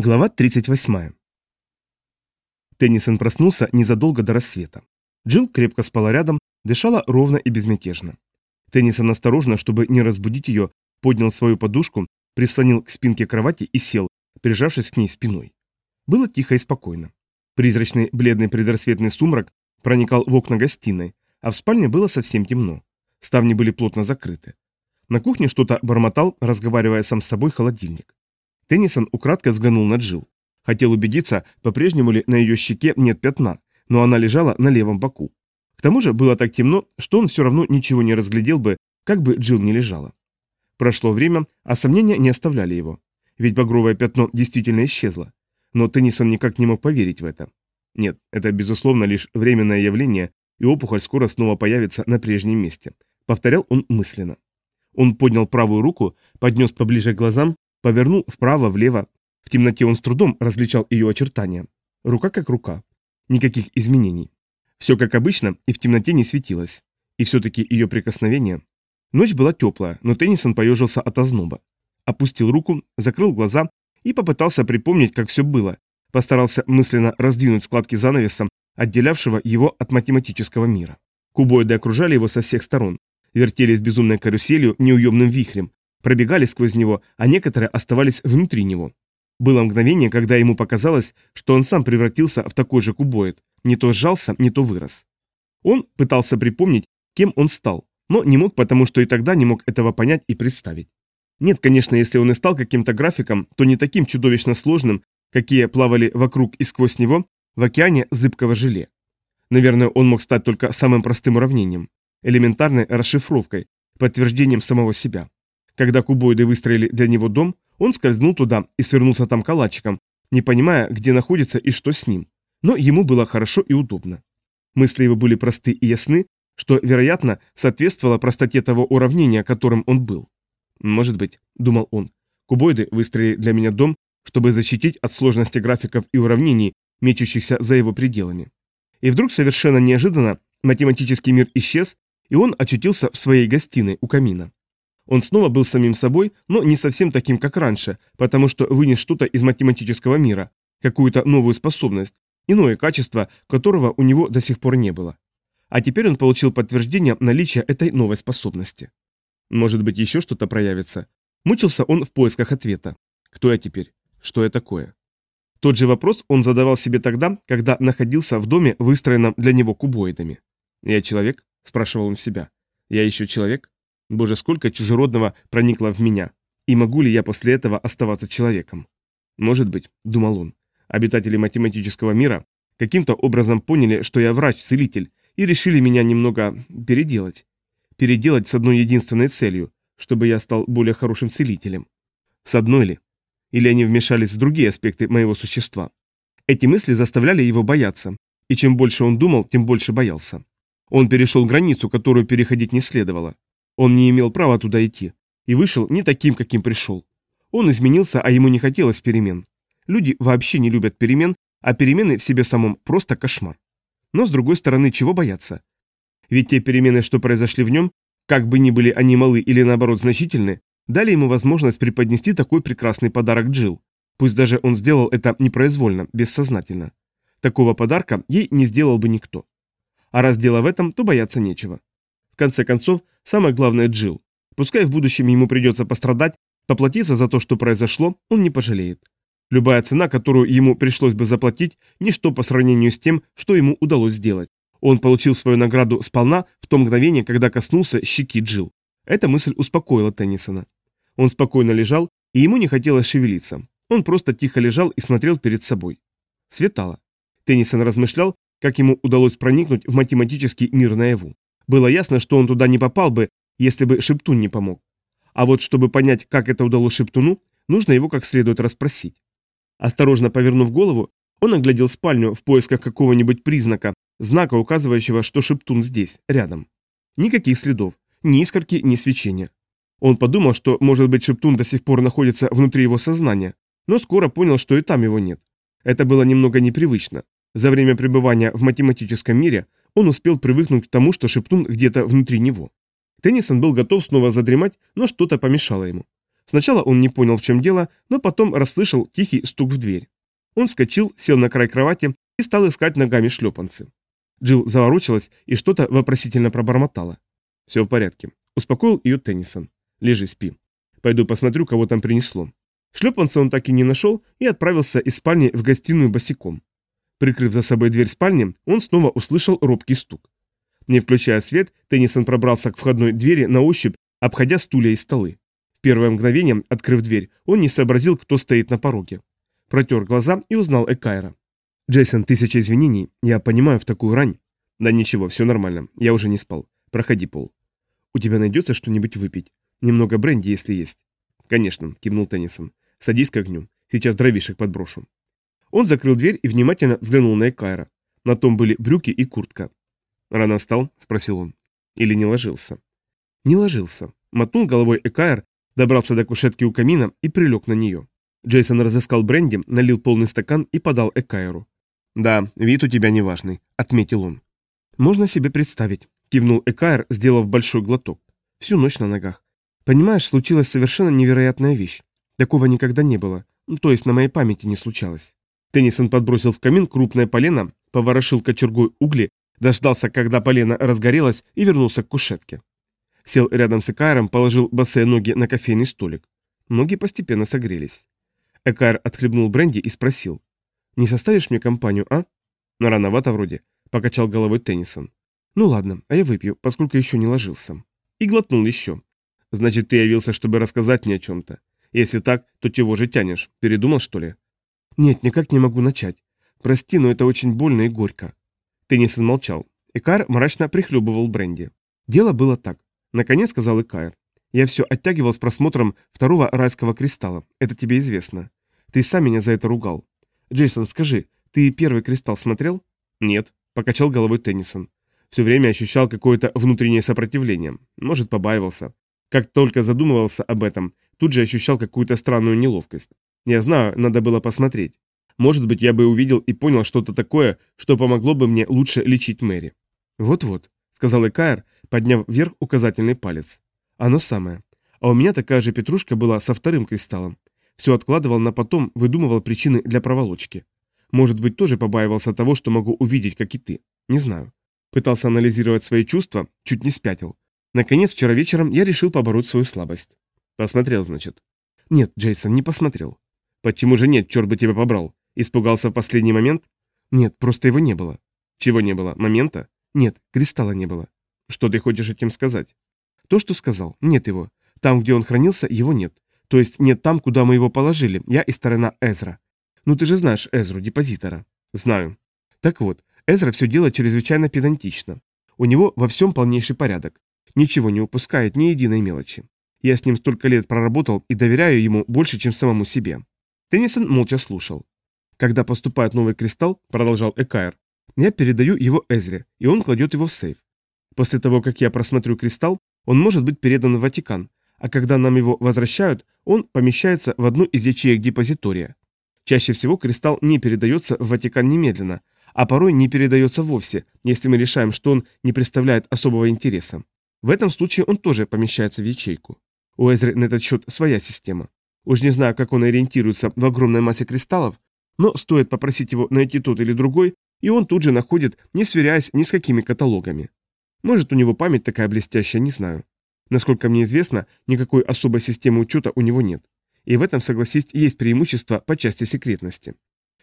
Глава 38. Теннисон проснулся незадолго до рассвета. Джилл крепко спала рядом, дышала ровно и безмятежно. Теннисон осторожно, чтобы не разбудить ее, поднял свою подушку, прислонил к спинке кровати и сел, прижавшись к ней спиной. Было тихо и спокойно. Призрачный бледный предрассветный сумрак проникал в окна гостиной, а в спальне было совсем темно. Ставни были плотно закрыты. На кухне что-то бормотал, разговаривая сам с собой холодильник. Теннисон украдкой взглянул на Джил. Хотел убедиться, по-прежнему ли на ее щеке нет пятна, но она лежала на левом боку. К тому же было так темно, что он все равно ничего не разглядел бы, как бы Джил не лежала. Прошло время, а сомнения не оставляли его. Ведь багровое пятно действительно исчезло. Но Теннисон никак не мог поверить в это. Нет, это безусловно лишь временное явление, и опухоль скоро снова появится на прежнем месте. Повторял он мысленно. Он поднял правую руку, поднес поближе к глазам Повернул вправо-влево. В темноте он с трудом различал ее очертания. Рука как рука. Никаких изменений. Все как обычно и в темноте не светилось. И все-таки ее прикосновение. Ночь была теплая, но Теннисон поежился от озноба. Опустил руку, закрыл глаза и попытался припомнить, как все было. Постарался мысленно раздвинуть складки занавеса, отделявшего его от математического мира. Кубоиды окружали его со всех сторон, вертелись безумной каруселью, неуемным вихрем, пробегали сквозь него, а некоторые оставались внутри него. Было мгновение, когда ему показалось, что он сам превратился в такой же кубоид, не то сжался, не то вырос. Он пытался припомнить, кем он стал, но не мог, потому что и тогда не мог этого понять и представить. Нет, конечно, если он и стал каким-то графиком, то не таким чудовищно сложным, какие плавали вокруг и сквозь него в океане зыбкого желе. Наверное, он мог стать только самым простым уравнением, элементарной расшифровкой, подтверждением самого себя. Когда кубоиды выстроили для него дом, он скользнул туда и свернулся там калачиком, не понимая, где находится и что с ним. Но ему было хорошо и удобно. Мысли его были просты и ясны, что, вероятно, соответствовало простоте того уравнения, которым он был. «Может быть», — думал он, — «кубоиды выстроили для меня дом, чтобы защитить от сложности графиков и уравнений, мечущихся за его пределами». И вдруг совершенно неожиданно математический мир исчез, и он очутился в своей гостиной у камина. Он снова был самим собой, но не совсем таким, как раньше, потому что вынес что-то из математического мира, какую-то новую способность, иное качество, которого у него до сих пор не было. А теперь он получил подтверждение наличия этой новой способности. Может быть, еще что-то проявится. Мучился он в поисках ответа. Кто я теперь? Что я такое? Тот же вопрос он задавал себе тогда, когда находился в доме, выстроенном для него кубоидами. «Я человек?» – спрашивал он себя. «Я еще человек?» Боже, сколько чужеродного проникло в меня. И могу ли я после этого оставаться человеком? Может быть, думал он, обитатели математического мира каким-то образом поняли, что я врач-целитель, и решили меня немного переделать. Переделать с одной единственной целью, чтобы я стал более хорошим целителем. С одной ли? Или они вмешались в другие аспекты моего существа? Эти мысли заставляли его бояться, и чем больше он думал, тем больше боялся. Он перешел границу, которую переходить не следовало. Он не имел права туда идти. И вышел не таким, каким пришел. Он изменился, а ему не хотелось перемен. Люди вообще не любят перемен, а перемены в себе самом просто кошмар. Но с другой стороны, чего бояться? Ведь те перемены, что произошли в нем, как бы ни были они малы или наоборот значительны, дали ему возможность преподнести такой прекрасный подарок Джил. Пусть даже он сделал это непроизвольно, бессознательно. Такого подарка ей не сделал бы никто. А раз дело в этом, то бояться нечего конце концов, самое главное Джил. Пускай в будущем ему придется пострадать, поплатиться за то, что произошло, он не пожалеет. Любая цена, которую ему пришлось бы заплатить, ничто по сравнению с тем, что ему удалось сделать. Он получил свою награду сполна в то мгновение, когда коснулся щеки Джил. Эта мысль успокоила Теннисона. Он спокойно лежал, и ему не хотелось шевелиться. Он просто тихо лежал и смотрел перед собой. Светало. Теннисон размышлял, как ему удалось проникнуть в математический мир наяву. Было ясно, что он туда не попал бы, если бы Шептун не помог. А вот чтобы понять, как это удалось Шептуну, нужно его как следует расспросить. Осторожно повернув голову, он оглядел спальню в поисках какого-нибудь признака, знака, указывающего, что Шептун здесь, рядом. Никаких следов, ни искорки, ни свечения. Он подумал, что, может быть, Шептун до сих пор находится внутри его сознания, но скоро понял, что и там его нет. Это было немного непривычно. За время пребывания в математическом мире он успел привыкнуть к тому, что Шептун где-то внутри него. Теннисон был готов снова задремать, но что-то помешало ему. Сначала он не понял, в чем дело, но потом расслышал тихий стук в дверь. Он вскочил, сел на край кровати и стал искать ногами шлепанцы. Джилл заворочилась и что-то вопросительно пробормотала. «Все в порядке», — успокоил ее Теннисон. «Лежи, спи. Пойду посмотрю, кого там принесло». Шлепанца он так и не нашел и отправился из спальни в гостиную босиком. Прикрыв за собой дверь спальни, он снова услышал робкий стук. Не включая свет, Теннисон пробрался к входной двери на ощупь, обходя стулья и столы. В первое мгновение, открыв дверь, он не сообразил, кто стоит на пороге. Протер глаза и узнал Экайра. «Джейсон, тысяча извинений, я понимаю в такую рань». «Да ничего, все нормально, я уже не спал. Проходи, Пол». «У тебя найдется что-нибудь выпить? Немного бренди, если есть». «Конечно», — кивнул Теннисон. «Садись к огню. Сейчас дровишек подброшу». Он закрыл дверь и внимательно взглянул на Экайра. На том были брюки и куртка. «Рано встал?» – спросил он. «Или не ложился?» «Не ложился». Мотнул головой Экайр, добрался до кушетки у камина и прилег на нее. Джейсон разыскал бренди, налил полный стакан и подал Экайру. «Да, вид у тебя неважный», — отметил он. «Можно себе представить», — кивнул Экайр, сделав большой глоток. «Всю ночь на ногах. Понимаешь, случилась совершенно невероятная вещь. Такого никогда не было. Ну, то есть на моей памяти не случалось». Теннисон подбросил в камин крупное полено, поворошил кочергой угли Дождался, когда полено разгорелось, и вернулся к кушетке. Сел рядом с Экайром, положил босые ноги на кофейный столик. Ноги постепенно согрелись. Экайр отхлебнул бренди и спросил. «Не составишь мне компанию, а?» «Ну, рановато вроде», — покачал головой Теннисон. «Ну ладно, а я выпью, поскольку еще не ложился». И глотнул еще. «Значит, ты явился, чтобы рассказать мне о чем-то. Если так, то чего же тянешь? Передумал, что ли?» «Нет, никак не могу начать. Прости, но это очень больно и горько. Теннисон молчал. Икар мрачно прихлебывал бренди. Дело было так. Наконец сказал Икар. Я все оттягивал с просмотром второго райского кристалла. Это тебе известно. Ты сам меня за это ругал. Джейсон, скажи, ты первый кристалл смотрел? Нет, покачал головой Теннисон. Все время ощущал какое-то внутреннее сопротивление. Может, побаивался. Как только задумывался об этом, тут же ощущал какую-то странную неловкость. Я знаю, надо было посмотреть. Может быть, я бы увидел и понял что-то такое, что помогло бы мне лучше лечить Мэри. Вот-вот, сказал Экаер, подняв вверх указательный палец. Оно самое. А у меня такая же петрушка была со вторым кристаллом. Все откладывал на потом, выдумывал причины для проволочки. Может быть, тоже побаивался того, что могу увидеть, как и ты. Не знаю. Пытался анализировать свои чувства, чуть не спятил. Наконец, вчера вечером я решил побороть свою слабость. Посмотрел, значит. Нет, Джейсон, не посмотрел. Почему же нет, черт бы тебя побрал? Испугался в последний момент? Нет, просто его не было. Чего не было? Момента? Нет, кристалла не было. Что ты хочешь этим сказать? То, что сказал. Нет его. Там, где он хранился, его нет. То есть нет там, куда мы его положили, я и сторона Эзра. Ну ты же знаешь Эзру, депозитора. Знаю. Так вот, Эзра все делает чрезвычайно педантично. У него во всем полнейший порядок. Ничего не упускает, ни единой мелочи. Я с ним столько лет проработал и доверяю ему больше, чем самому себе. Теннисон молча слушал. Когда поступает новый кристалл, продолжал Экайр, я передаю его Эзре, и он кладет его в сейф. После того, как я просмотрю кристалл, он может быть передан в Ватикан, а когда нам его возвращают, он помещается в одну из ячеек депозитория. Чаще всего кристалл не передается в Ватикан немедленно, а порой не передается вовсе, если мы решаем, что он не представляет особого интереса. В этом случае он тоже помещается в ячейку. У Эзры на этот счет своя система. Уж не знаю, как он ориентируется в огромной массе кристаллов, но стоит попросить его найти тот или другой, и он тут же находит, не сверяясь ни с какими каталогами. Может, у него память такая блестящая, не знаю. Насколько мне известно, никакой особой системы учета у него нет. И в этом, согласись, есть преимущество по части секретности.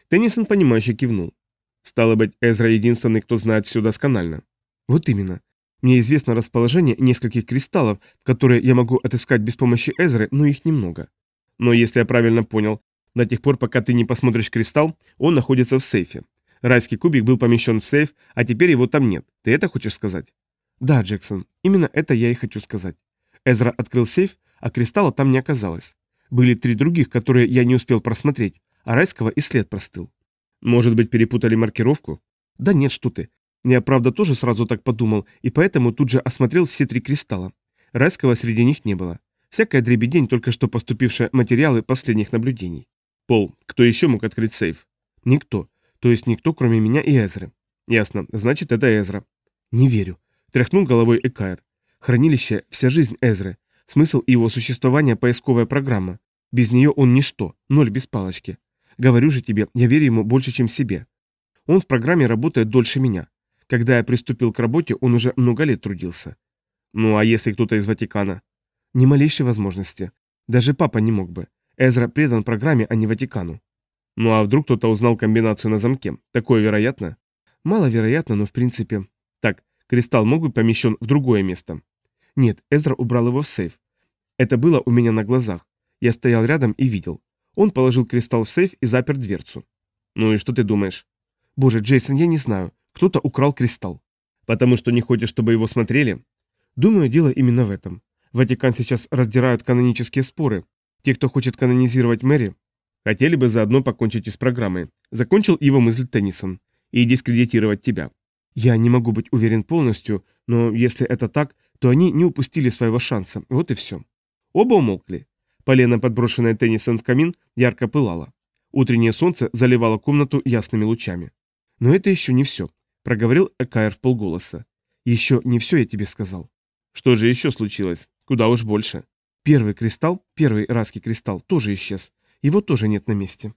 Теннисон, понимающе кивнул. Стало быть, Эзра единственный, кто знает все досконально. Вот именно. Мне известно расположение нескольких кристаллов, которые я могу отыскать без помощи Эзры, но их немного. Но если я правильно понял, до тех пор, пока ты не посмотришь кристалл, он находится в сейфе. Райский кубик был помещен в сейф, а теперь его там нет. Ты это хочешь сказать? Да, Джексон, именно это я и хочу сказать. Эзра открыл сейф, а кристалла там не оказалось. Были три других, которые я не успел просмотреть, а райского и след простыл. Может быть, перепутали маркировку? Да нет, что ты. Я, правда, тоже сразу так подумал, и поэтому тут же осмотрел все три кристалла. Райского среди них не было. Всякая дребедень, только что поступившие материалы последних наблюдений. Пол, кто еще мог открыть сейф? Никто. То есть никто, кроме меня и Эзры. Ясно. Значит, это Эзра. Не верю. Тряхнул головой Экайр. Хранилище – вся жизнь Эзры. Смысл его существования – поисковая программа. Без нее он ничто, ноль без палочки. Говорю же тебе, я верю ему больше, чем себе. Он в программе работает дольше меня. Когда я приступил к работе, он уже много лет трудился. Ну а если кто-то из Ватикана? Ни малейшей возможности. Даже папа не мог бы. Эзра предан программе, а не Ватикану. Ну а вдруг кто-то узнал комбинацию на замке? Такое вероятно? Маловероятно, но в принципе. Так, кристалл мог быть помещен в другое место? Нет, Эзра убрал его в сейф. Это было у меня на глазах. Я стоял рядом и видел. Он положил кристалл в сейф и запер дверцу. Ну и что ты думаешь? Боже, Джейсон, я не знаю. Кто-то украл кристалл. Потому что не хочешь, чтобы его смотрели? Думаю, дело именно в этом. Ватикан сейчас раздирают канонические споры. Те, кто хочет канонизировать Мэри, хотели бы заодно покончить и с программой. Закончил его мысль Теннисон. И дискредитировать тебя. Я не могу быть уверен полностью, но если это так, то они не упустили своего шанса. Вот и все. Оба умолкли. Полено, подброшенное Теннисон в камин, ярко пылало. Утреннее солнце заливало комнату ясными лучами. «Но это еще не все», — проговорил Экайр в полголоса. «Еще не все я тебе сказал». «Что же еще случилось? Куда уж больше». «Первый кристалл, первый райский кристалл, тоже исчез. Его тоже нет на месте».